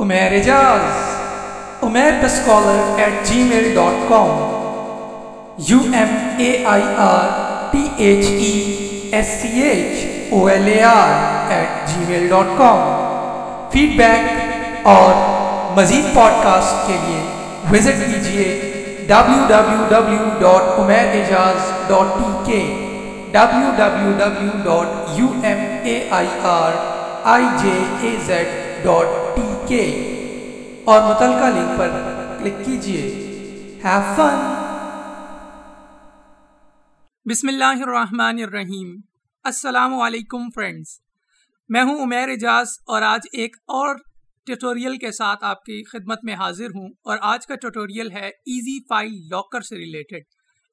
Umair Ijaz, Umair the Scholar at gmail.com, U M A I R T H E S C H O L A R at gmail.com. Feedback اور مزید podcast کے لیے visit کیجیے W W W dot Umair Ejaz dot T K W W W dot U M A I R I J A Z dot T K اور متعلقہ link پر click کیجیے have fun بسم اللہ الرحمن الرحیم۔ السلام علیکم فرینڈز۔ میں ہوں عمیر اجاز اور آج ایک اور ٹیوٹوریل کے ساتھ آپ کی خدمت میں حاضر ہوں اور آج کا ٹیوٹوریل ہے ایزی فائل لاکر سے ریلیٹڈ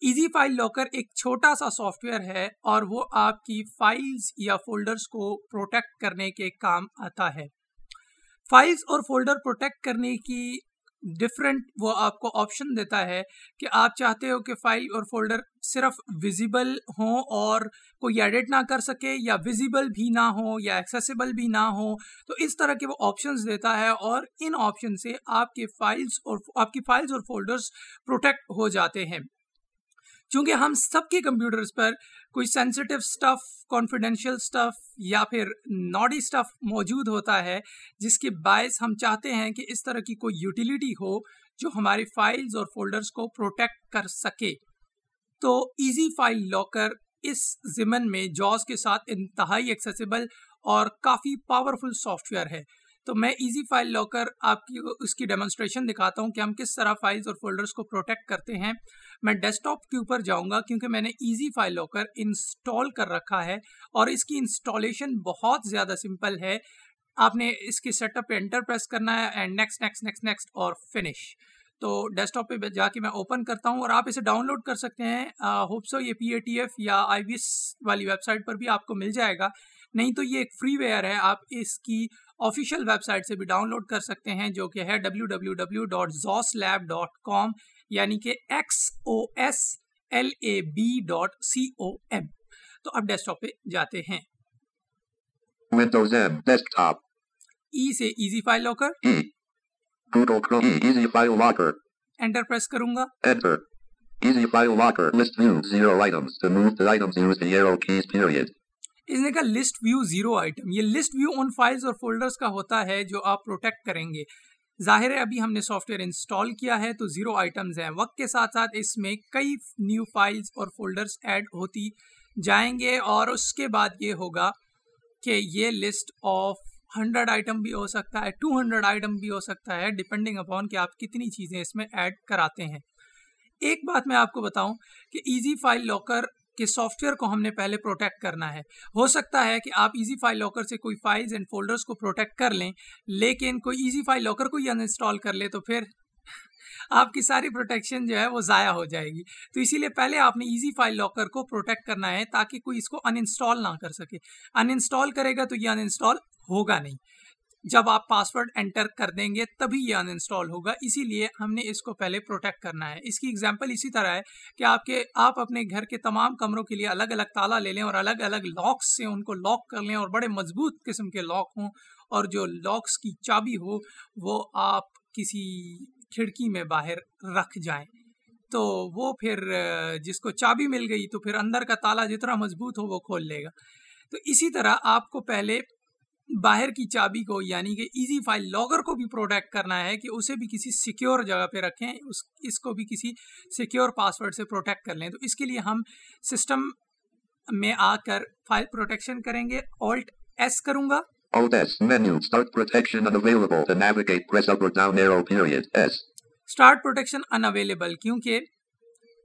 ایزی فائل لاکر ایک چھوٹا سا سافٹ ویئر ہے اور وہ آپ کی فائلز یا فولڈرز کو پروٹیکٹ کرنے کے کام آتا ہے۔ فائلز اور فولڈر پروٹیکٹ کرنے کی ڈفرینٹ وہ آپ کو آپشن دیتا ہے کہ آپ چاہتے ہو کہ فائل اور فولڈر صرف ویزیبل ہوں اور کوئی ایڈٹ نہ کر سکے یا ویزیبل بھی نہ ہو یا ایکسیسیبل بھی نہ ہو تو اس طرح کے وہ آپشنز دیتا ہے اور ان آپشن سے آپ کے فائلز اور آپ کی فائلز اور فولڈرز پروٹیکٹ ہو جاتے ہیں۔ چونکہ ہم سب کے کمپیوٹرز پر کوئی سینسٹیو سٹف کانفیڈینشیل سٹف یا پھر ناڈی سٹف موجود ہوتا ہے، جس کے باعث ہم چاہتے ہیں کہ اس طرح کی کوئی یوٹیلیٹی ہو جو ہماری فائلز اور فولڈرز کو پروٹیکٹ کر سکے۔ تو ایزی فائل لاکر اس ضمن میں جاز کے ساتھ انتہائی ایکسیسیبل اور کافی پاورفل سافٹ ویئر ہے۔ تو میں ایزی فائل لاکر آپ کی، اس کی ڈیمونسٹریشن دکھاتا ہوں کہ ہم کس طرح فائلز اور فولڈرز کو پروٹیکٹ کرتے ہیں۔ میں ڈیسک ٹاپ کے اوپر جاؤں گا کیونکہ میں نے ایزی فائل لاکر انسٹال کر رکھا ہے اور اس کی انسٹالیشن بہت زیادہ سمپل ہے۔ آپ نے اس کی سیٹ اپ پہ انٹر پریس کرنا ہے and next next next next اور فنش تو ڈیسک ٹاپ پہ جا کے میں اوپن کرتا ہوں اور آپ اسے ڈاؤن لوڈ کر سکتے ہیں۔ ہوپ سو یہ پی اے ٹی ایف یا آئی وی ایس والی ویب سائٹ پر بھی آپ کو مل جائے گا۔ نہیں تو یہ ایک فری ویئر ہے۔ آپ اس کی آفیشیل ویب سائٹ سے بھی ڈاؤن لوڈ کر سکتے ہیں جو کہ ہے W W W dot xos lab dot com یعنی کہ X O S L A B dot C O M تو اب ڈیسک ٹاپ پہ جاتے ہیں. ای سے easy file locker E. E. Easy File Locker. Enter press کروں گا Enter. Easy File Locker. List view. Zero items. To move the items, use the arrow keys. Period. اس نے کہا لسٹ ویو زیرو آئٹم یہ list view ان files اور folders کا ہوتا ہے جو آپ پروٹیکٹ کریں گے. ظاہر ہے ابھی ہم نے سافٹ ویئر انسٹال کیا ہے تو زیرو آئٹمز ہیں. وقت کے ساتھ ساتھ اس میں کئی نیو فائلز اور فولڈرز ایڈ ہوتی جائیں گے اور اس کے بعد یہ ہوگا کہ یہ لسٹ آف ہنڈریڈ آئٹم بھی ہو سکتا ہے ٹو ہنڈریڈ آئٹم بھی ہو سکتا ہے ڈپینڈنگ اپون کہ آپ کتنی چیزیں اس میں ایڈ کراتے ہیں۔ ایک بات میں آپ کو بتاؤں کہ ایزی فائل لاکر کے سافٹ ویئر کو ہم نے پہلے پروٹیکٹ کرنا ہے۔ ہو سکتا ہے کہ آپ ایزی فائل لاکر سے کوئی فائلز اینڈ فولڈرز کو پروٹیکٹ کر لیں، لیکن کوئی ایزی فائل لاکر کو ہی ان انسٹال کر لے تو پھر آپ کی ساری پروٹیکشن جو ہے وہ ضائع ہو جائے گی۔ تو اسی لیے پہلے آپ نے ایزی فائل لاکر کو پروٹیکٹ کرنا ہے تاکہ کوئی اس کو ان انسٹال نہ کر سکے۔ ان انسٹال کرے گا تو یہ ان انسٹال ہوگا نہیں۔ جب آپ پاسورڈ انٹر کر دیں گے تبھی یہ ان انسٹال ہوگا۔ اسی لیے ہم نے اس کو پہلے پروٹیکٹ کرنا ہے۔ اس کی اگزامپل اسی طرح ہے کہ آپ کے آپ اپنے گھر کے تمام کمروں کے لیے الگ الگ تالا لے لیں اور الگ الگ لاکس سے ان کو لاک کر لیں اور بڑے مضبوط قسم کے لاک ہوں اور جو لاکس کی چابی ہو وہ آپ کسی کھڑکی میں باہر رکھ جائیں۔ تو وہ پھر، جس کو چابی مل گئی تو پھر اندر کا تالا جتنا مضبوط ہو وہ کھول لے گا۔ تو اسی طرح آپ کو پہلے باہر کی چابی کو یعنی کہ ایزی فائل لاگر کو بھی پروٹیکٹ کرنا ہے کہ اسے بھی کسی سیکیور جگہ پہ رکھیں اس اس کو بھی کسی سیکیور پاسورڈ سے پروٹیکٹ کر لیں۔ تو اس کے لیے ہم سسٹم میں آ کر فائل پروٹیکشن کریں گے۔ آلٹ ایس کروں گا. اسٹارٹ پروٹیکشن ان اویلیبل کیونکہ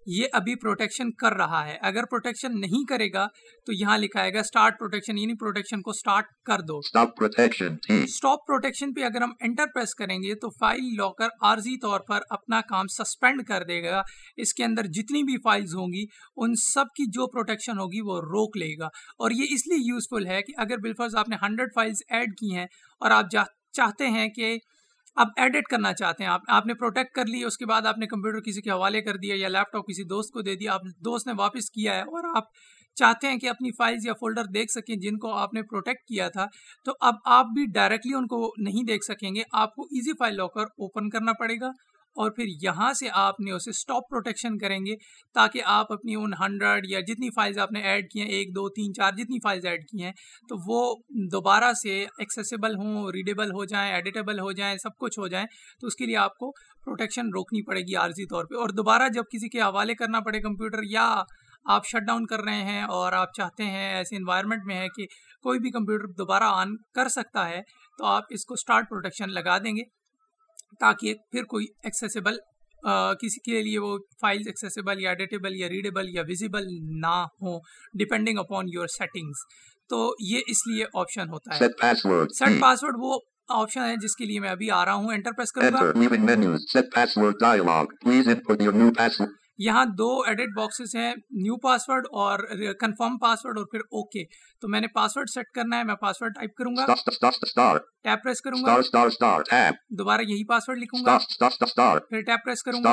یہ ابھی پروٹیکشن کر رہا ہے۔ اگر پروٹیکشن نہیں کرے گا تو یہاں لکھائے گا اسٹارٹ پروٹیکشن یعنی پروٹیکشن کو اسٹارٹ کر دو. اسٹاپ پروٹیکشن پہ اگر ہم انٹر پریس کریں گے تو فائل لاکر عارضی طور پر اپنا کام سسپینڈ کر دے گا۔ اس کے اندر جتنی بھی فائلز ہوں گی ان سب کی جو پروٹیکشن ہوگی وہ روک لے گا۔ اور یہ اس لیے یوزفل ہے کہ اگر بالفرض آپ نے ہنڈریڈ فائلز ایڈ کی ہیں اور آپ چاہتے ہیں کہ اب ایڈٹ کرنا چاہتے ہیں، آپ آپ نے پروٹیکٹ کر لی، اس کے بعد آپ نے کمپیوٹر کسی کے حوالے کر دیا یا لیپ ٹاپ کسی دوست کو دے دیا، آپ دوست نے واپس کیا ہے اور آپ چاہتے ہیں کہ اپنی فائلز یا فولڈر دیکھ سکیں جن کو آپ نے پروٹیکٹ کیا تھا، تو اب آپ بھی ڈائریکٹلی ان کو نہیں دیکھ سکیں گے، آپ کو ایزی فائل لاکر اوپن کرنا پڑے گا۔ اور پھر یہاں سے آپ نے اسے سٹاپ پروٹیکشن کریں گے تاکہ آپ اپنی ان ہنڈریڈ یا جتنی فائلز آپ نے ایڈ کی ہیں، ایک، دو، تین، چار، جتنی فائلز ایڈ کی ہیں، تو وہ دوبارہ سے ایکسیسیبل ہوں ریڈیبل ہو جائیں ایڈیٹیبل ہو جائیں، سب کچھ ہو جائیں، تو اس کے لیے آپ کو پروٹیکشن روکنی پڑے گی عارضی طور پہ۔ اور دوبارہ جب کسی کے حوالے کرنا پڑے کمپیوٹر یا آپ شٹ ڈاؤن کر رہے ہیں اور آپ چاہتے ہیں، ایسے انوائرمنٹ میں ہے کہ کوئی بھی کمپیوٹر دوبارہ آن کر سکتا ہے، تو آپ اس کو سٹارٹ پروٹیکشن لگا دیں گے۔ تاکہ پھر کوئی ایکسیسیبل کسی کے لیے وہ فائلز ایکسیسیبل یا ایڈیٹیبل یا ریڈیبل یا ویزیبل نہ ہوں ڈپینڈنگ اپون یور سیٹنگز تو یہ اس لیے آپشن ہوتا ہے. سیٹ پاسورڈ وہ آپشن ہے جس کے لیے میں ابھی آ رہا ہوں انٹر پریس کروں گا. یہاں دو ایڈٹ باکسز ہیں نیو پاسورڈ اور کنفرم پاسورڈ اور پھر اوکے۔ تو میں نے پاسورڈ سیٹ کرنا ہے میں پاسورڈ ٹائپ کروں گا۔ ٹیپ پریس کروں گا۔ دوبارہ یہی پاسورڈ لکھوں گا۔ پھر ٹیپ پریس کروں گا۔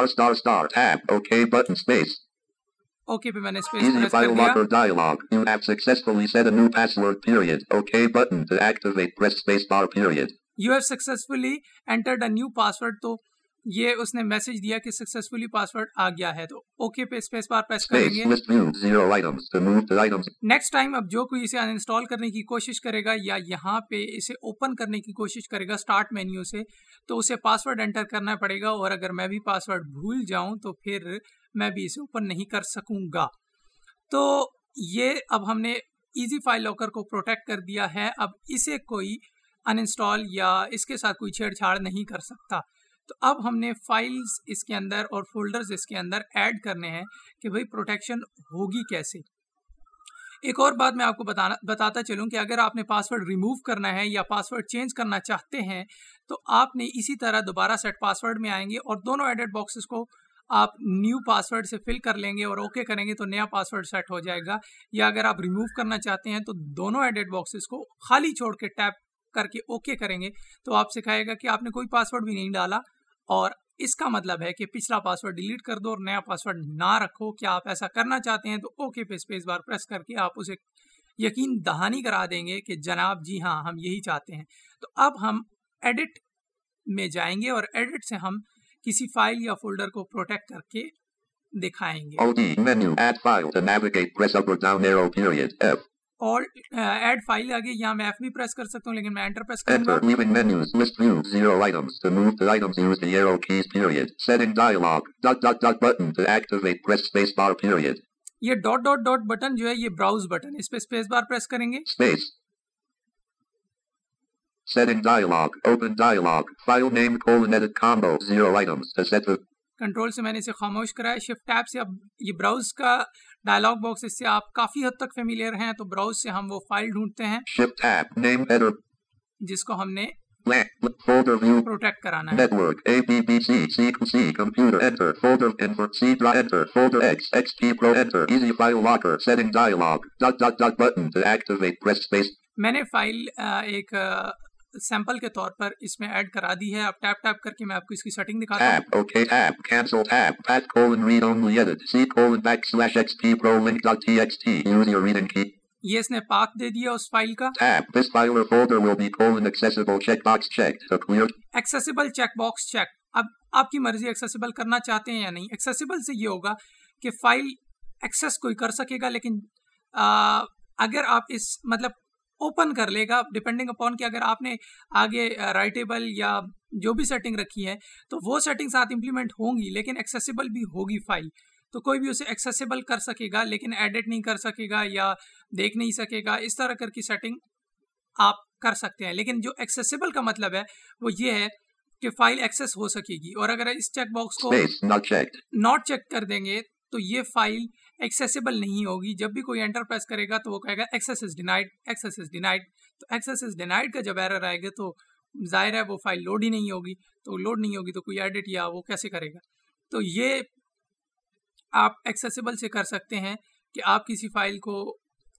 اوکے پہ میں نے اسپیس پریس کر دیا۔ You have successfully set a new password period. OK button to activate. Press space bar period. You have successfully entered a new password تو یہ اس نے میسج دیا کہ سکسیسفلی پاسورڈ آ گیا ہے تو اوکے پہ اسپیس بار پریس کریں گے۔ نیکسٹ ٹائم اب جو کوئی اسے انسٹال کرنے کی کوشش کرے گا یا یہاں پہ اسے اوپن کرنے کی کوشش کرے گا اسٹارٹ مینیو سے تو اسے پاسورڈ انٹر کرنا پڑے گا اور اگر میں بھی پاسورڈ بھول جاؤں تو پھر میں بھی اسے اوپن نہیں کر سکوں گا۔ تو یہ اب ہم نے ایزی فائل لاکر کو پروٹیکٹ کر دیا ہے۔ اب اسے کوئی ان انسٹال یا اس کے ساتھ کوئی چھیڑ چھاڑ نہیں کر سکتا۔ تو اب ہم نے فائلز اس کے اندر اور فولڈرز اس کے اندر ایڈ کرنے ہیں کہ بھئی پروٹیکشن ہوگی کیسے۔ ایک اور بات میں آپ کو بتانا بتاتا چلوں کہ اگر آپ نے پاسورڈ ریموو کرنا ہے یا پاسورڈ چینج کرنا چاہتے ہیں، تو آپ نے اسی طرح دوبارہ سیٹ پاسورڈ میں آئیں گے اور دونوں ایڈٹ باکسز کو آپ نیو پاسورڈ سے فل کر لیں گے اور اوکے کریں گے تو نیا پاسورڈ سیٹ ہو جائے گا۔ یا اگر آپ ریموو کرنا چاہتے ہیں تو دونوں ایڈٹ باکسز کو خالی چھوڑ کے ٹیپ کر کے اوکے کریں گے۔ تو آپ سکھائے گا کہ آپ نے کوئی پاسورڈ بھی نہیں ڈالا۔ اور اس کا مطلب ہے کہ پچھلا پاسورڈ ڈیلیٹ کر دو اور نیا پاسورڈ نہ رکھو۔ کیا آپ ایسا کرنا چاہتے ہیں؟ تو اوکے پہ اسپیس بار پریس کر کے آپ اسے یقین دہانی کرا دیں گے کہ جناب جی ہاں ہم یہی چاہتے ہیں۔ تو اب ہم ایڈٹ میں جائیں گے اور ایڈٹ سے ہم کسی فائل یا فولڈر کو پروٹیکٹ کر کے دکھائیں گے۔ اور ایڈ فائل آگے یہاں میں ایف می پریس کر سکتا ہوں لیکن میں انٹر پریس کروں یہ ڈاٹ ڈاٹ ڈاٹ بٹن جو ہے یہ براؤز بٹن اس پہ سپیس بار پریس کریں گے۔ Space setting dialog open dialog file name colon edit combo zero items control سے میں نے اسے خاموش کرایا۔ شفٹ ٹیب سے اب یہ براؤز کا ڈائلگ باکس اس سے آپ کافی حد تک فیملیئر ہیں تو براؤز سے ہم وہ فائل ڈھونڈتے ہیں۔ جس کو ہم نے میں نے فائل ایک سیمپل کے طور پر اس میں ایڈ کرا دی ہے. اب ٹیپ ٹیپ کر کے میں آپ کو اس کی سیٹنگ دکھاتا ہوں. Tab okay tab cancel tab pat colon read only edit C colon backslash XP Pro link dot txt use your reading key. یہ اس نے پاک دے دیا اس فائل کا. Tab this file or folder will be colon accessible checkbox checked to clear accessible check box check اب آپ کی مرضی ایکسیسیبل کرنا چاہتے ہیں یا نہیں. ایکسیسیبل سے یہ ہوگا کہ فائل ایکسیس کوئی کر سکے گا لیکن اگر آپ اس مطلب اوپن کر لے گا ڈپینڈنگ اپون کہ اگر آپ نے آگے رائٹیبل یا جو بھی سیٹنگ رکھی ہے تو وہ سیٹنگ ساتھ امپلیمنٹ ہوں گی لیکن ایکسیسیبل بھی ہوگی فائل تو کوئی بھی اسے ایکسیسیبل کر سکے گا لیکن ایڈٹ نہیں کر سکے گا یا دیکھ نہیں سکے گا اس طرح کر کی سیٹنگ آپ کر سکتے ہیں. لیکن جو ایکسیسیبل کا مطلب ہے وہ یہ ہے کہ فائل ایکسیس ہو سکے گی. اور اگر اس چیک باکس کو ناٹ چیک کر دیں گے تو یہ فائل ایکسیسیبل نہیں ہوگی۔ جب بھی کوئی انٹر پریس کرے گا تو وہ کہے گا access is denied access is denied تو ایکسیس از ڈینائڈ کا جب ایرر آئے گا تو ظاہر ہے وہ فائل لوڈ ہی نہیں ہوگی۔ تو لوڈ نہیں ہوگی تو کوئی ایڈٹ یا وہ کیسے کرے گا؟ تو یہ آپ ایکسیسیبل سے کر سکتے ہیں کہ آپ کسی فائل کو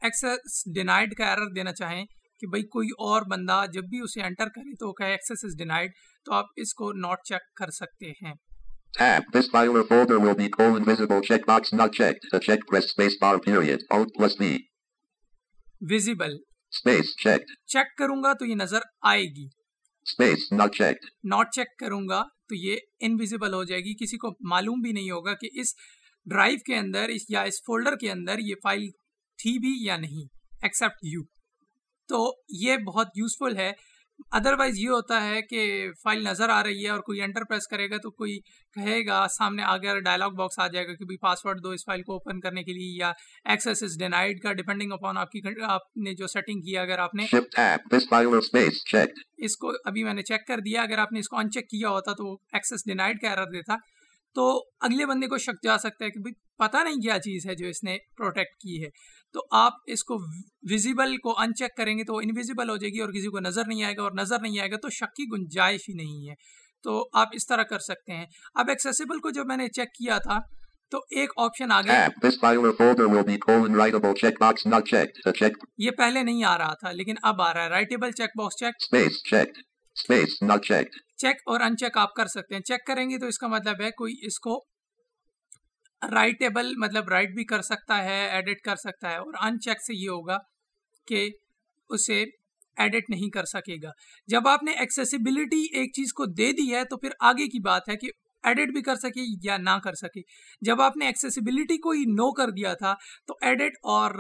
ایکسیس ڈینائڈ کا ایرر دینا چاہیں کہ بھئی کوئی اور بندہ جب بھی اسے انٹر کرے تو وہ کہے ایکسیس از ڈینائڈ تو آپ اس کو ناٹ چیک کر سکتے ہیں۔ Tab. This file or folder will be colon visible checkbox not checked. The check press spacebar period. Alt plus V. Visible. Space checked. Check کروں گا تو یہ نظر آئے گی. Space not checked. Not check کروں گا تو یہ انویزیبل ہو جائے گی کسی کو معلوم بھی نہیں ہوگا کہ اس ڈرائیو کے اندر اس یا اس فولڈر کے اندر یہ فائل تھی بھی یا نہیں ایکسیپٹ یو تو یہ بہت یوزفل ہے ادروائز یہ ہوتا ہے کہ فائل نظر آ رہی ہے اور کوئی انٹر پریس کرے گا تو کوئی کہے گا سامنے آگے ڈائلاگ باکس آ جائے گا کہ بھائی پاسورڈ دو اس فائل کو اوپن کرنے کے لیے یا ایکسیس از ڈینائڈ کا ڈیپینڈنگ اپون آپ کی آپ نے جو سیٹنگ کی اگر آپ نے اس کو ابھی میں نے چیک کر دیا اگر آپ نے اس کو ان چیک کیا ہوتا تو ایکس ایکسیس ڈینائڈ کا ایرر دیتا۔ تو اگلے بندے کو شک جا سکتا ہے کہ پتہ نہیں کیا چیز ہے جو اس نے پروٹیکٹ کی ہے۔ تو آپ اس کو ویزیبل کو ان چیک کریں گے تو وہ انویزیبل ہو جائے گی اور کسی کو نظر نہیں آئے گا اور نظر نہیں آئے گا تو شک کی گنجائش ہی نہیں ہے۔ تو آپ اس طرح کر سکتے ہیں۔ اب ایکسیسیبل کو جب میں نے چیک کیا تھا تو ایک آپشن آ گیا یہ پہلے نہیں آ رہا تھا لیکن اب آ رہا ہے۔ Writable check box check check اور ان چیک آپ کر سکتے ہیں۔ چیک کریں گے تو اس کا مطلب ہے کوئی اس کو رائٹیبل مطلب رائٹ بھی کر سکتا ہے ایڈٹ کر سکتا ہے، اور ان چیک سے یہ ہوگا کہ اسے ایڈٹ نہیں کر سکے گا۔ جب آپ نے ایکسیسیبلٹی ایک چیز کو دے دی ہے تو پھر آگے کی بات ہے کہ ایڈٹ بھی کر سکے یا نہ کر سکے۔ جب آپ نے ایکسیسیبلٹی کو ہی نو کر دیا تھا تو ایڈٹ اور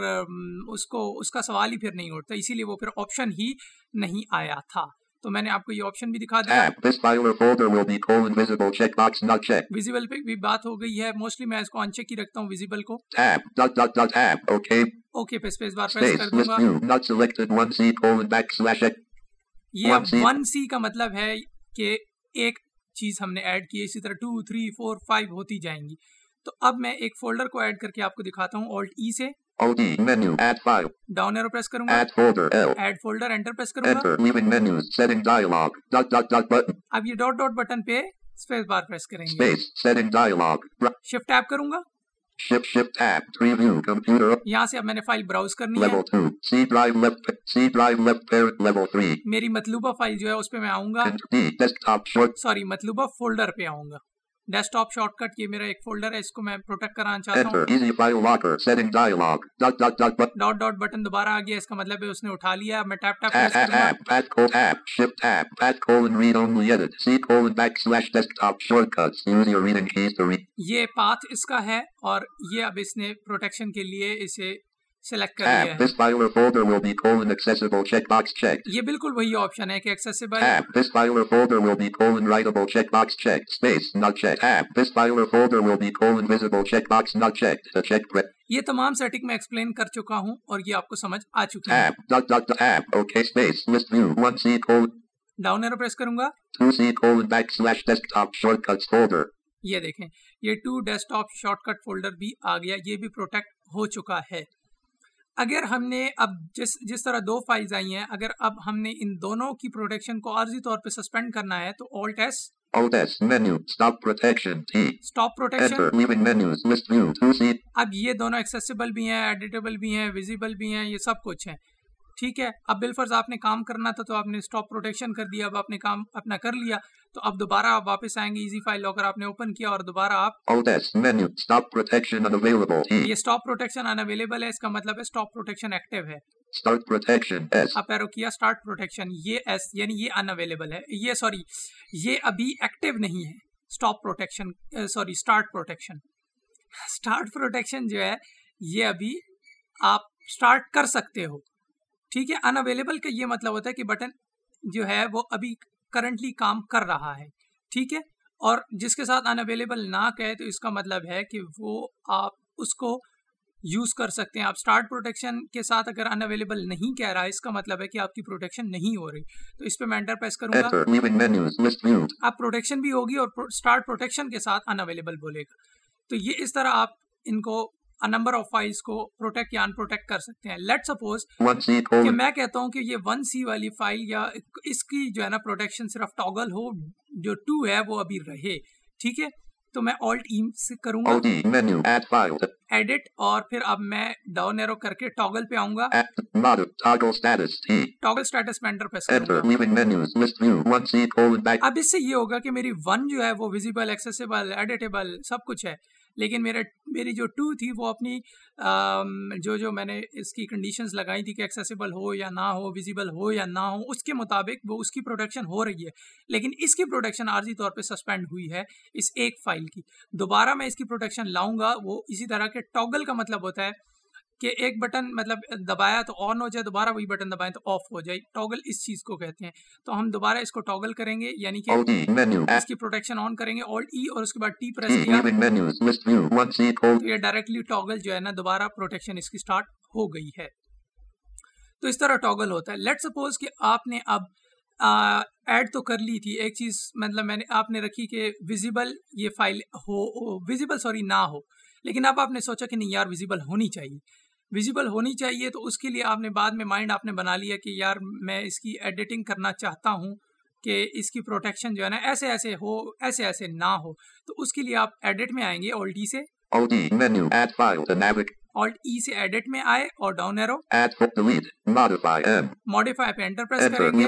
اس کو، اس کا سوال ہی پھر نہیں اٹھتا، اسی لیے وہ پھر آپشن ہی نہیں آیا تھا۔ تو میں نے آپ کو یہ آپشن بھی دکھا دیا۔ ویزیبل پہ بھی بات ہو گئی ہے۔ موسٹلی میں اس کو انچیک ہی رکھتا ہوں ویزیبل کو۔ اوکے پہ اسپیس بار پریس کر دوں گا۔ یہ ون سی کا مطلب ہے کہ ایک چیز ہم نے ایڈ کی ہے اسی طرح 2 3 4 5 ہوتی جائیں گی۔ تو اب میں ایک فولڈر کو ایڈ کر کے آپ کو دکھاتا ہوں آلٹ ای e سے۔ ایٹ فولڈ اب یہ ڈوٹ ڈوٹ بٹن پہ شفٹ ایپ کروں گا شیف شفٹ ایپ تھری یہاں سے فائل براؤز کر لیو سیم میری مطلوبہ فائل جو ہے اس پہ میں آؤں گا سوری مطلوبہ فولڈر پہ آؤں گا ڈیسک ٹاپ شارٹ کٹ یہ میرا ایک فولڈر ہے اس کو میں پروٹیکٹ کرانا چاہتا ہوں۔ ڈاٹ ڈاٹ بٹن دوبارہ آ گیا اس کا مطلب ہے اس نے اٹھا لیا میں ٹیپ ٹیپ یہ پاتھ اس کا ہے اور یہ اب اس نے پروٹیکشن کے لیے اسے یہ بالکل وہی آپشن ہے یہ تمام سیٹنگ میں ایکسپلین کر چکا ہوں اور یہ آپ کو سمجھ آ چکا ہے یہ دیکھیں یہ to desk shortcut folder بھی آ گیا یہ بھی پروٹیکٹ ہو چکا ہے اگر ہم نے اب جس جس طرح دو فائلز آئی ہیں اگر اب ہم نے ان دونوں کی پروٹیکشن کو عارضی طور پہ سسپینڈ کرنا ہے تو آلٹ ایس اب یہ دونوں ایکسیسیبل بھی ہیں ایڈیٹیبل بھی ہیں ویزیبل بھی ہیں یہ سب کچھ ہے ٹھیک ہے اب بالفرض آپ نے کام کرنا تھا تو آپ نے اسٹاپ پروٹیکشن کر دیا اب آپ نے کام اپنا کر لیا۔ تو اب دوبارہ آپ واپس آئیں گے ایزی فائل لاکر آپ نے اوپن کیا اور دوبارہ آپ یہ اسٹاپ پروٹیکشن ان اویلیبل ہے اس کا مطلب ہے اسٹاپ پروٹیکشن ایکٹیو ہے۔ Start protection. S. آپ پیرو کیا اسٹارٹ پروٹیکشن یہ ایس یعنی یہ ان اویلیبل ہے۔ یہ سوری یہ ابھی ایکٹیو نہیں ہے۔ Stop protection sorry start protection start protection جو ہے یہ ابھی آپ اسٹارٹ کر سکتے ہو۔ ٹھیک ہے؟ ان اویلیبل کا یہ مطلب ہوتا ہے کہ بٹن جو ہے وہ ابھی کرنٹلی کام کر رہا ہے ٹھیک ہے؟ اور جس کے ساتھ انویلیبل نہ کہے تو اس کا مطلب ہے کہ وہ آپ اس کو یوز کر سکتے ہیں۔ آپ اسٹارٹ پروٹیکشن کے ساتھ اگر انویلیبل نہیں کہہ رہا ہے اس کا مطلب ہے کہ آپ کی پروٹیکشن نہیں ہو رہی۔ تو اس پہ میں انٹر پیس کروں گا۔ آپ پروٹیکشن بھی ہوگی اور اسٹارٹ پروٹیکشن کے ساتھ انویلیبل بولے گا۔ تو یہ اس طرح آپ ان کو نمبر آف فائلس کو پروٹیکٹ یا ان پروٹیکٹ کر سکتے ہیں۔ لیٹ سپوز کہ میں کہتا ہوں کہ یہ ون سی والی فائل یا اس کی جو ہے نا پروٹیکشن صرف ٹاگل ہو جو ٹو ہے وہ ابھی رہے۔ ٹھیک ہے؟ تو میں آلٹ ایم e سے کروں گا۔ ایڈٹ اور پھر اب میں ڈاؤن ایرو کر کے ٹاگل پہ آؤں گا۔ ٹاگل اسٹیٹس میں انٹر پہ اب اس سے یہ ہوگا کہ میری ون جو ہے وہ ویزیبل ایکسیسیبل ایڈیٹیبل سب کچھ ہے۔ لیکن میرے میری جو ٹو تھی وہ اپنی جو جو میں نے اس کی کنڈیشنز لگائی تھی کہ ایکسیسیبل ہو یا نہ ہو ویزیبل ہو یا نہ ہو، اس کے مطابق وہ اس کی پروڈکشن ہو رہی ہے۔ لیکن اس کی پروڈکشن عارضی طور پہ سسپینڈ ہوئی ہے اس ایک فائل کی۔ دوبارہ میں اس کی پروڈکشن لاؤں گا، وہ اسی طرح کے ٹاگل کا مطلب ہوتا ہے۔ کہ ایک بٹن مطلب دبایا تو آن ہو جائے دوبارہ وہی بٹن دبائیں تو آف ہو جائے ٹاگل اس چیز کو کہتے ہیں۔ تو ہم دوبارہ اس کو ٹاگل کریں گے یعنی کہ E. اس کی پروٹیکشن آن کریں گے آلٹ ای اور اس کے بعد ٹی. پریس کیا. تو یہ ڈائریکٹلی ٹاگل جو ہے نا دوبارہ پروٹیکشن اس کی سٹارٹ ہو گئی ہے۔ تو اس طرح ٹاگل ہوتا ہے۔ لیٹ سپوز کہ آپ نے اب ایڈ تو کر لی تھی۔ ایک چیز مطلب میں نے آپ نے رکھی کہ ویزیبل یہ فائل ہو ویزیبل سوری نہ ہو۔ لیکن اب آپ نے سوچا کہ نہیں یار ویزیبل ہونی چاہیے۔ ویزیبل ہونی چاہیے تو اس کے لیے آپ نے بعد میں مائنڈ آپ نے بنا لیا کہ یار میں اس کی ایڈیٹنگ کرنا چاہتا ہوں کہ اس کی پروٹیکشن جو ہے نا ایسے ایسے ہو ایسے ایسے نہ ہو تو اس کے لیے آپ ایڈٹ میں آئیں گے آلٹ ای سے Alt E ای سے ایڈٹ میں آئے اور ڈاؤن ایرو. ماڈیفائی پہ انٹر پریس. کریں گے.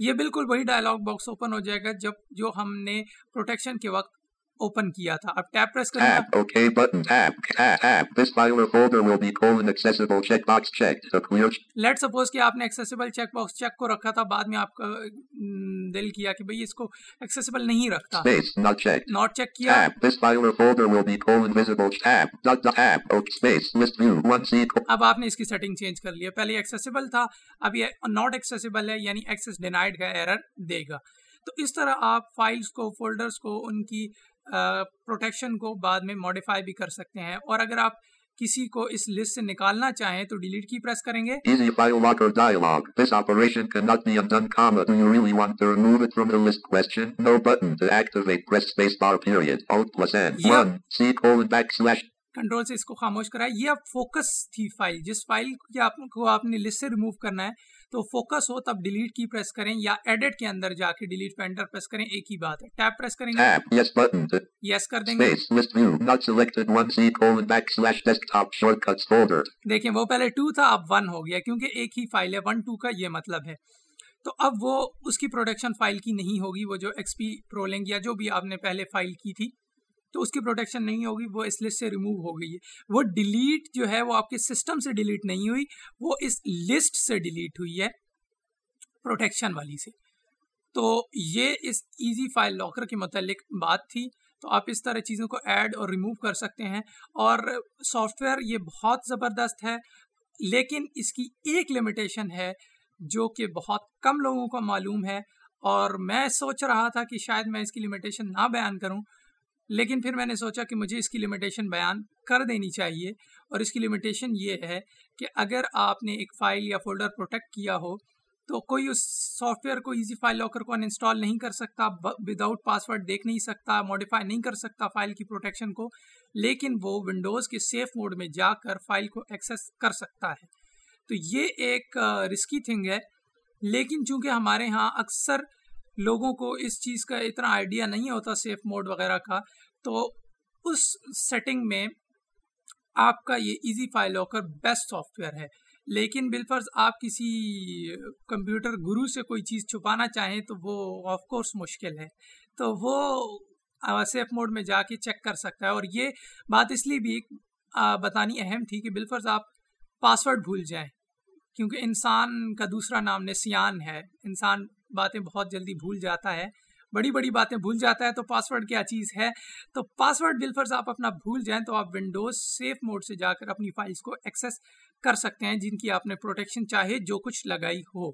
یہ بالکل وہی ڈائلاگ باکس اوپن ہو جائے گا جب جو ہم نے پروٹیکشن کے وقت اوپن کیا تھا اب ٹیپ پریس کریں. لیٹ سپوز کہ آپ نے ایکسیسیبل چیک باکس چیک کو رکھا تھا بعد میں آپ کا دل کیا کہ بھئی اس کو ایکسیسیبل نہیں رکھتا. Not checked. ناٹ چیک کیا. List view. One C. co- اب آپ نے اس کی سیٹنگ چینج کر لی ہے پہلے ایکسیسیبل تھا اب یہ ناٹ ایکسیسیبل ہے یعنی ڈینائڈ کا ایرر دے گا تو اس طرح آپ فائلز کو فولڈرز کو ان کی پروٹیکشن کو بعد میں ماڈیفائی بھی کر سکتے ہیں اور اگر آپ کسی کو اس لسٹ سے نکالنا چاہیں تو ڈیلیٹ کی پریس کریں گے really. No کنٹرول سے اس کو خاموش کرا یہ اب فوکس تھی فائل جس فائل کی آپ کو آپ نے لسٹ سے ریموو کرنا ہے تو فوکس ہو تب ڈیلیٹ کی پریس کریں یا ایڈٹ کے اندر جا کے ڈیلیٹ پہ انٹر پریس کریں ایک ہی بات ہے۔ ٹیپ پریس کریں گے۔ یس کر دیں گے. دیکھیں وہ پہلے ٹو تھا اب ون ہو گیا کیونکہ ایک ہی فائل ہے ون ٹو کا یہ مطلب ہے۔ تو اب وہ اس کی پروڈکشن فائل کی نہیں ہوگی وہ جو ایکس پی پرولنگ یا جو بھی آپ نے پہلے فائل کی تھی۔ تو اس کی پروٹیکشن نہیں ہوگی، وہ اس لسٹ سے ریموو ہو گئی ہے۔ وہ ڈیلیٹ جو ہے، وہ آپ کے سسٹم سے ڈیلیٹ نہیں ہوئی، وہ اس لسٹ سے ڈیلیٹ ہوئی ہے پروٹیکشن والی سے۔ تو یہ اس ایزی فائل لاکر کے متعلق بات تھی۔ تو آپ اس طرح چیزوں کو ایڈ اور ریموو کر سکتے ہیں۔ اور سافٹ ویئر یہ بہت زبردست ہے، لیکن اس کی ایک لمیٹیشن ہے جو کہ بہت کم لوگوں کو معلوم ہے۔ اور میں سوچ رہا تھا کہ شاید میں اس کی لمیٹیشن نہ بیان کروں۔ لیکن پھر میں نے سوچا کہ مجھے اس کی لمیٹیشن بیان کر دینی چاہیے اور اس کی لمیٹیشن یہ ہے کہ اگر آپ نے ایک فائل یا فولڈر پروٹیکٹ کیا ہو تو کوئی اس سافٹ ویئر کو ایزی فائل لاکر کو انسٹال نہیں کر سکتا وداؤٹ پاسورڈ دیکھ نہیں سکتا ماڈیفائی نہیں کر سکتا فائل کی پروٹیکشن کو، لیکن وہ ونڈوز کے سیف موڈ میں جا کر فائل کو ایکسیس کر سکتا ہے۔ تو یہ ایک رسکی تھنگ ہے۔ لیکن چونکہ ہمارے ہاں اکثر لوگوں کو اس چیز کا اتنا آئیڈیا نہیں ہوتا سیف موڈ وغیرہ کا، تو اس سیٹنگ میں آپ کا یہ easy file locker best software ہے۔ لیکن بالفرض آپ کسی کمپیوٹر گرو سے کوئی چیز چھپانا چاہیں تو وہ آف کورس مشکل ہے۔ تو وہ سیف موڈ میں جا کے چیک کر سکتا ہے۔ اور یہ بات اس لیے بھی بتانی اہم تھی کہ بالفرض آپ پاسورڈ بھول جائیں۔ کیونکہ انسان کا دوسرا نام نسیان ہے۔ انسان باتیں بہت جلدی بھول جاتا ہے۔ بڑی بڑی باتیں بھول جاتا ہے تو پاسورڈ کیا چیز ہے؟ تو پاسورڈ بالفرض آپ اپنا بھول جائیں تو آپ ونڈوز سیف موڈ سے جا کر اپنی فائلز کو ایکسیس کر سکتے ہیں جن کی آپ نے پروٹیکشن چاہے جو کچھ لگائی ہو۔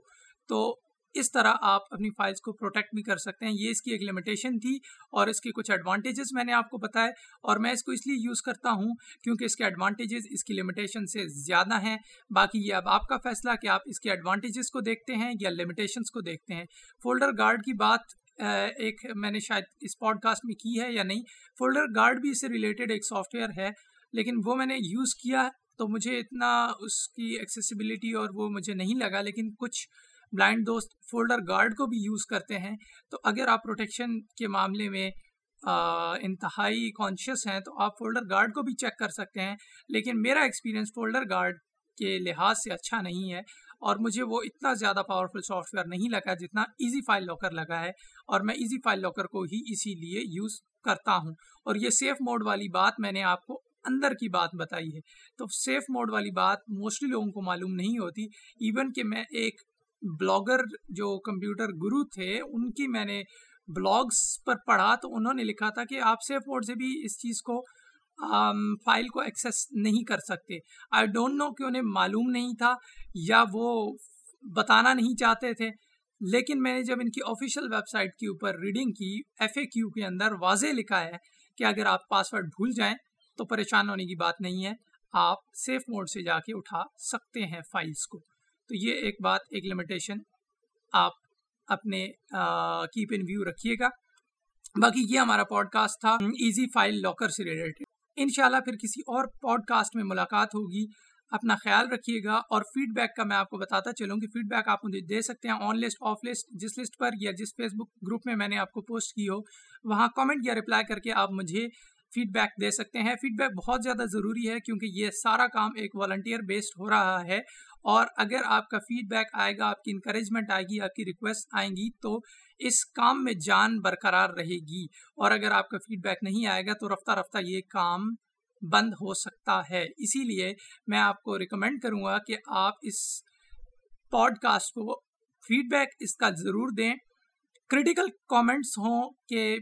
تو اس طرح آپ اپنی فائلز کو پروٹیکٹ بھی کر سکتے ہیں۔ یہ اس کی ایک لمیٹیشن تھی اور اس کے کچھ ایڈوانٹیجز میں نے آپ کو بتائے اور میں اس کو اس لیے یوز کرتا ہوں کیونکہ اس کے ایڈوانٹیجز اس کی لمیٹیشن سے زیادہ ہیں۔ باقی یہ اب آپ کا فیصلہ کہ آپ اس کے ایڈوانٹیجز کو دیکھتے ہیں یا لمیٹیشنس کو دیکھتے ہیں۔ فولڈر گارڈ کی بات ایک میں نے شاید اس پوڈ کاسٹ میں کی ہے یا نہیں۔ فولڈر گارڈ بھی اس سے ریلیٹڈ ایک سافٹ ویئر ہے، لیکن وہ میں نے یوز کیا تو مجھے اتنا اس کی ایکسیسیبلٹی اور وہ مجھے نہیں لگا، لیکن کچھ بلائنڈ دوست فولڈر گارڈ کو بھی یوز کرتے ہیں، تو اگر آپ پروٹیکشن کے معاملے میں انتہائی کانشیس ہیں، تو آپ فولڈر گارڈ کو بھی چیک کر سکتے ہیں۔ لیکن میرا ایکسپیرینس فولڈر گارڈ کے لحاظ سے اچھا نہیں ہے، اور مجھے وہ اتنا زیادہ پاورفل سافٹ ویئر نہیں لگا جتنا ایزی فائل لاکر لگا ہے، اور میں ایزی فائل لاکر کو ہی اسی لیے یوز کرتا ہوں۔ اور یہ سیف موڈ والی بات میں نے آپ کو اندر کی بات بتائی ہے۔ تو سیف موڈ والی بات موسٹلی لوگوں کو معلوم نہیں ہوتی ایون کہ میں ایک بلاگر جو کمپیوٹر گرو تھے، ان کی میں نے بلاگس پر پڑھا تو انہوں نے لکھا تھا کہ آپ سیف موڈ سے بھی اس چیز کو فائل کو ایکسیس نہیں کر سکتے۔ آئی ڈونٹ نو کہ انہیں معلوم نہیں تھا یا وہ بتانا نہیں چاہتے تھے۔ لیکن میں نے جب ان کی آفیشیل ویب سائٹ کے اوپر ریڈنگ کی ایف اے کیو کے اندر واضح لکھا ہے کہ اگر آپ پاسورڈ بھول جائیں تو پریشان ہونے کی بات نہیں ہے، آپ سیف موڈ سے جا کے اٹھا سکتے ہیں فائلز کو۔ تو یہ ایک بات، ایک لمیٹیشن آپ اپنے کیپ ان ویو رکھیے گا۔ باقی یہ ہمارا پوڈ کاسٹ تھا ایزی فائل لاکر سے ریلیٹڈ انشاءاللہ پھر کسی اور پوڈ کاسٹ میں ملاقات ہوگی۔ اپنا خیال رکھیے گا اور فیڈ بیک کا میں آپ کو بتاتا چلوں کہ فیڈ بیک آپ مجھے دے سکتے ہیں آن لسٹ آف لسٹ جس لسٹ پر یا جس فیس بک گروپ میں میں نے آپ کو پوسٹ کی ہو۔ وہاں کامنٹ یا رپلائی کر کے آپ مجھے فیڈ بیک دے سکتے ہیں۔ فیڈ بیک بہت زیادہ ضروری ہے کیونکہ یہ سارا کام ایک والنٹیئر بیسڈ ہو رہا ہے اور اگر آپ کا فیڈ بیک آئے گا، آپ کی انکریجمنٹ آئے گی، آپ کی ریکویسٹ آئیں گی تو اس کام میں جان برقرار رہے گی اور اگر آپ کا فیڈ بیک نہیں آئے گا تو رفتہ رفتہ یہ کام بند ہو سکتا ہے۔ اسی لیے میں آپ کو ریکمینڈ کروں گا کہ آپ اس پوڈ کاسٹ کو فیڈ بیک اس کا ضرور دیں۔ کریٹیکل کامنٹس ہوں کہ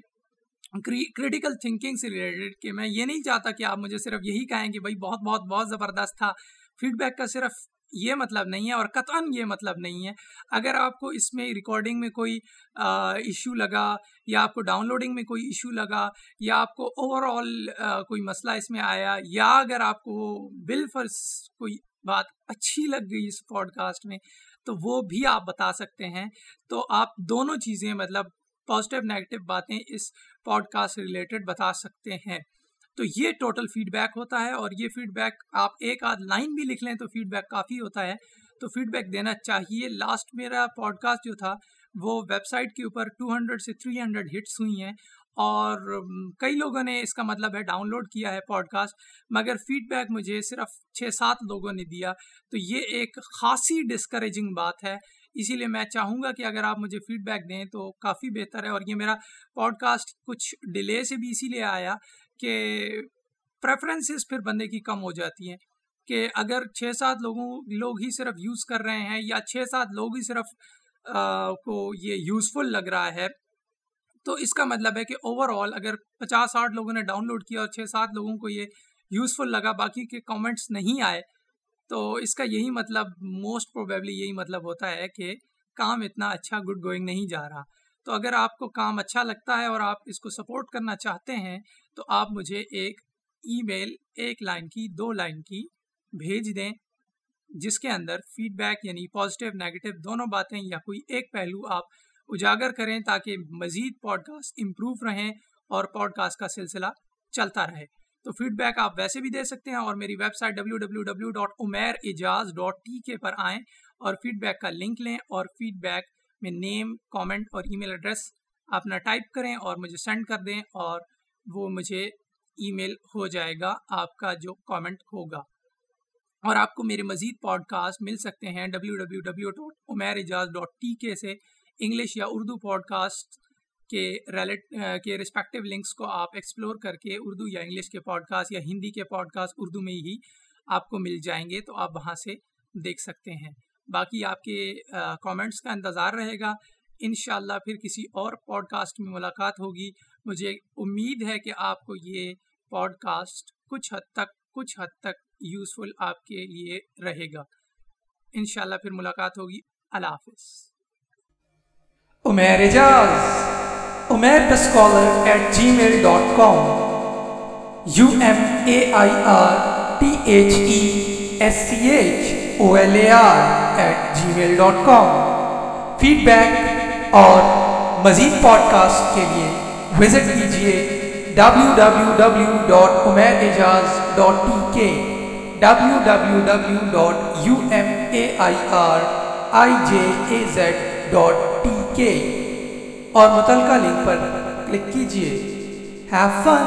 کریٹیکل تھنکنگ سے ریلیٹڈ کہ میں یہ نہیں چاہتا کہ آپ مجھے صرف یہی کہیں کہ بھائی بہت بہت بہت زبردست تھا فیڈ بیک کا صرف یہ مطلب نہیں ہے اور قطعا یہ مطلب نہیں ہے اگر آپ کو اس میں ریکارڈنگ میں کوئی ایشو لگا یا آپ کو ڈاؤن لوڈنگ میں کوئی ایشو لگا یا آپ کو اوور آل کوئی مسئلہ اس میں آیا یا اگر آپ کو بل فرس کوئی بات اچھی لگ گئی اس پوڈ کاسٹ میں تو وہ بھی آپ بتا سکتے ہیں تو آپ دونوں چیزیں مطلب پازیٹیو نیگیٹو باتیں اس پوڈ کاسٹ ریلیٹڈ بتا سکتے ہیں۔ تو یہ ٹوٹل فیڈ بیک ہوتا ہے اور یہ فیڈ بیک آپ ایک آدھ لائن بھی لکھ لیں تو فیڈ بیک کافی ہوتا ہے۔ تو فیڈ بیک دینا چاہیے۔ لاسٹ میرا پوڈ کاسٹ جو تھا وہ ویب سائٹ کے اوپر ٹو ہنڈریڈ سے تھری ہنڈریڈ ہٹس ہوئی ہیں اور کئی لوگوں نے اس کا مطلب ہے ڈاؤن لوڈ کیا ہے پوڈ کاسٹ مگر فیڈ بیک مجھے صرف چھ سات لوگوں نے دیا۔ تو یہ ایک خاصی ڈسکریجنگ بات ہے۔ اسی لیے میں چاہوں گا کہ اگر آپ مجھے فیڈ بیک دیں تو کافی بہتر ہے اور یہ میرا پوڈ کاسٹ کچھ ڈیلے سے بھی اسی لیے آیا کہ پریفرنسز پھر بندے کی کم ہو جاتی ہیں کہ اگر چھ سات لوگوں لوگ ہی صرف یوز کر رہے ہیں یا چھ سات لوگ ہی صرف کو یہ یوزفل لگ رہا ہے، تو اس کا مطلب ہے کہ اوور آل اگر پچاس آٹھ لوگوں نے ڈاؤن لوڈ کیا اور چھ سات لوگوں کو یہ یوزفل لگا، باقی کے کامنٹس نہیں آئے تو اس کا یہی مطلب موسٹ پروبیبلی یہی مطلب ہوتا ہے کہ کام اتنا اچھا گڈ گوئنگ نہیں جا رہا۔ تو اگر آپ کو کام اچھا لگتا ہے اور آپ اس کو سپورٹ کرنا چاہتے ہیں، تو آپ مجھے ایک ای میل ایک لائن کی، دو لائن کی بھیج دیں، جس کے اندر فیڈ بیک یعنی پازیٹیو نیگیٹو دونوں باتیں یا کوئی ایک پہلو آپ اجاگر کریں تاکہ مزید پوڈ کاسٹ امپروو رہیں اور پوڈ کاسٹ کا سلسلہ چلتا رہے۔ تو فیڈ بیک آپ ویسے بھی دے سکتے ہیں اور میری website W W W dot Umair Ijaz dot T K پر آئیں اور فیڈ بیک کا لنک لیں اور فیڈ بیک میں نیم کامنٹ اور ای میل ایڈریس اپنا ٹائپ کریں اور مجھے سینڈ کر دیں اور وہ مجھے ای میل ہو جائے گا آپ کا جو کامنٹ ہوگا۔ اور آپ کو میرے مزید پوڈ کاسٹ مل سکتے ہیں W W W dot Umair Ejaz dot T K سے انگلش یا اردو پوڈ کاسٹ کے ریلیٹ کے رسپیکٹو لنکس کو آپ ایکسپلور کر کے اردو یا انگلش کے پوڈ کاسٹ یا ہندی کے پوڈ کاسٹ اردو میں ہی آپ کو مل جائیں گے، تو آپ وہاں سے دیکھ سکتے ہیں۔ باقی آپ کے کامنٹس کا انتظار رہے گا۔ انشاءاللہ پھر کسی اور پوڈ کاسٹ میں ملاقات ہوگی۔ مجھے امید ہے کہ آپ کو یہ پوڈ کاسٹ کچھ حد تک، کچھ حد تک یوزفل آپ کے لیے رہے گا۔ انشاءاللہ پھر ملاقات ہوگی۔ اللہ حافظ۔ Umair Ijaz Umair scholar at gmail dot com U M A I R T H E S C H O L A R at gmail dot com feedback اور مزید پوڈ کاسٹ کے لیے وزٹ کیجیے www.umerijaz.tk www.umair اور متعلقہ link پر click کیجیے have فن